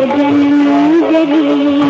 मैं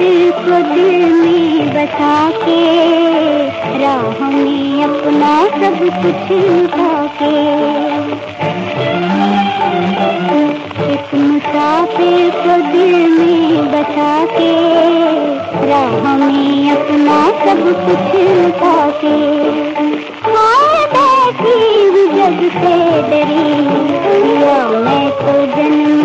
मुसाफिर को दिल में बसा के राह में अपना सब कुछ लुटा के एक मुसाफिर दिल में बसा के राह में अपना सब कुछ लुटा के जग से डरी। मैं तो जन्म